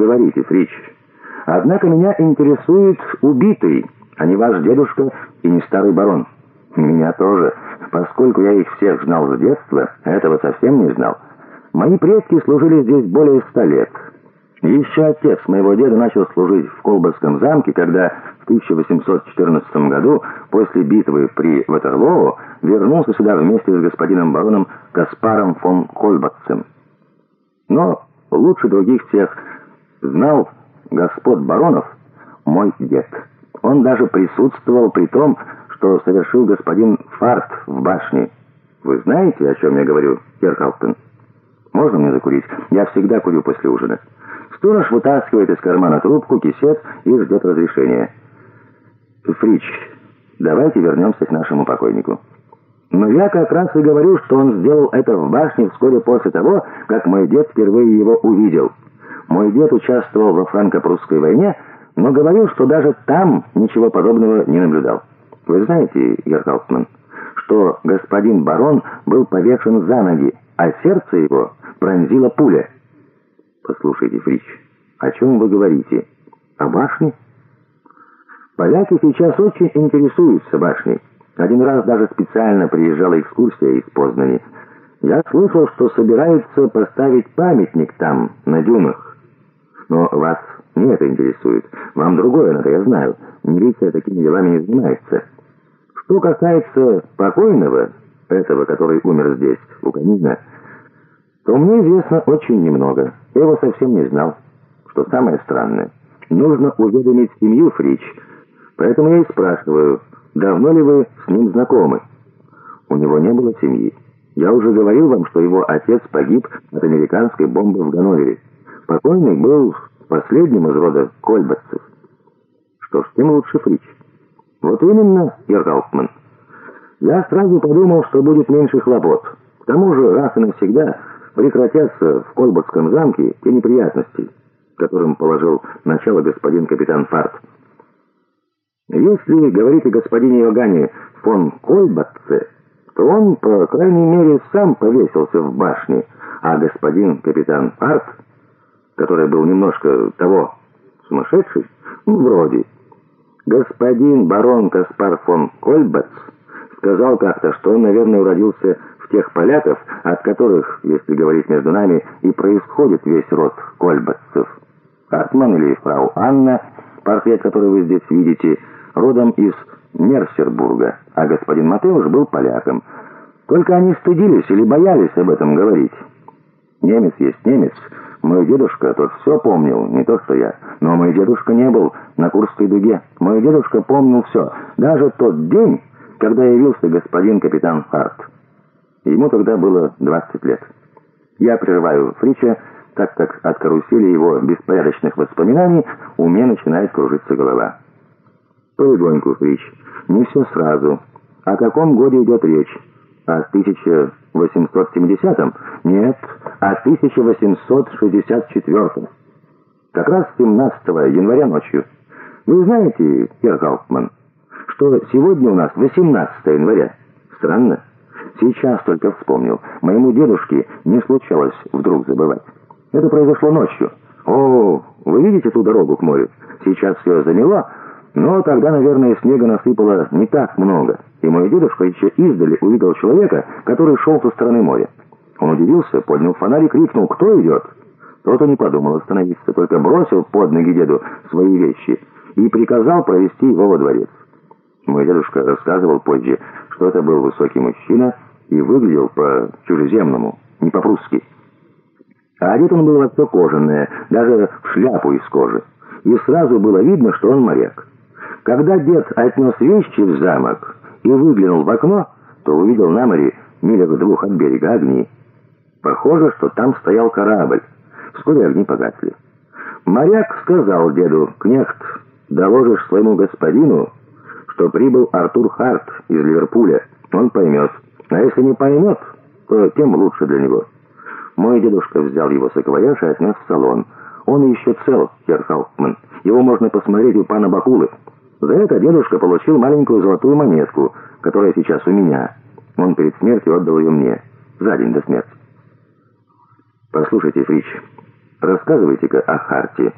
говорите, Фрич? Однако меня интересует убитый, а не ваш дедушка и не старый барон. Меня тоже, поскольку я их всех знал с детства, этого совсем не знал. Мои предки служили здесь более ста лет. Еще отец моего деда начал служить в Колбасском замке, когда в 1814 году, после битвы при Ватерлоо, вернулся сюда вместе с господином бароном Каспаром фон Кольбатцем. Но лучше других всех знал господ баронов мой дед. Он даже присутствовал при том, что совершил господин Фарт в башне. Вы знаете, о чем я говорю, Керхалтен? Можно мне закурить? Я всегда курю после ужина. Сторож вытаскивает из кармана трубку, кисет и ждет разрешения. Фрич, давайте вернемся к нашему покойнику. Но я как раз и говорю, что он сделал это в башне вскоре после того, как мой дед впервые его увидел. Мой дед участвовал во франко-прусской войне, но говорил, что даже там ничего подобного не наблюдал. Вы знаете, Герхалтман, что господин барон был повешен за ноги, а сердце его пронзила пуля. Послушайте, Фрич, о чем вы говорите? О башне? Поляки сейчас очень интересуются башней. Один раз даже специально приезжала экскурсия из Познани. Я слышал, что собираются поставить памятник там, на дюнах. Но вас не это интересует. Вам другое надо, я знаю. Милиция такими делами не занимается. Что касается покойного, этого, который умер здесь, у камина, то мне известно очень немного. Я его совсем не знал. Что самое странное, нужно уведомить семью Фрич. Поэтому я и спрашиваю, давно ли вы с ним знакомы? У него не было семьи. Я уже говорил вам, что его отец погиб от американской бомбы в Ганновере. Покойный был последним из рода кольбатцев. Что ж, тем лучше Фрич. Вот именно, Иргаупман. Я сразу подумал, что будет меньше хлопот. К тому же, раз и навсегда прекратятся в Кольбатском замке те неприятности, которым положил начало господин капитан Фарт. Если говорить о господине Иоганне фон Кольбатце, то он, по крайней мере, сам повесился в башне, а господин капитан Фарт, который был немножко того сумасшедший, ну, вроде, господин барон Каспар фон Кольбатц сказал как-то, что он, наверное, уродился тех поляков, от которых, если говорить между нами, и происходит весь род кольбатцев. Хартман или фрау Анна, портрет, который вы здесь видите, родом из Мерсербурга, а господин Матеуш был поляком. Только они стыдились или боялись об этом говорить. Немец есть немец. Мой дедушка тот все помнил, не то что я. Но мой дедушка не был на Курской дуге. Мой дедушка помнил все, даже тот день, когда явился господин капитан Харт. Ему тогда было 20 лет. Я прерываю Фрича, так как от карусели его беспорядочных воспоминаний у меня начинает кружиться голова. Полегоньку, Фрич, не все сразу. О каком годе идет речь? О 1870-м? Нет, о 1864-м. Как раз 17 января ночью. Вы знаете, Герхауптман, что сегодня у нас 18 января? Странно. Сейчас только вспомнил. Моему дедушке не случалось вдруг забывать. Это произошло ночью. О, вы видите ту дорогу к морю? Сейчас все замело, но тогда, наверное, снега насыпало не так много. И мой дедушка еще издали увидел человека, который шел со стороны моря. Он удивился, поднял фонарь и крикнул «Кто идет?». Тот и не подумал остановиться, только бросил под ноги деду свои вещи и приказал провести его во дворец. Мой дедушка рассказывал позже, что это был высокий мужчина и выглядел по-чужеземному, не по-прусски. А одет он был во все кожаное, даже в шляпу из кожи. И сразу было видно, что он моряк. Когда дед отнес вещи в замок и выглянул в окно, то увидел на море милях двух от берега огни. Похоже, что там стоял корабль. Вскоре огни погасли. Моряк сказал деду, «Кнехт, доложишь своему господину, что прибыл Артур Харт из Ливерпуля. Он поймет. А если не поймет, то тем лучше для него. Мой дедушка взял его саквояж и отнес в салон. Он еще цел, Хер Хауптман. Его можно посмотреть у пана Бакулы. За это дедушка получил маленькую золотую монетку, которая сейчас у меня. Он перед смертью отдал ее мне. За день до смерти. Послушайте, Фрич, Рассказывайте-ка о Харте.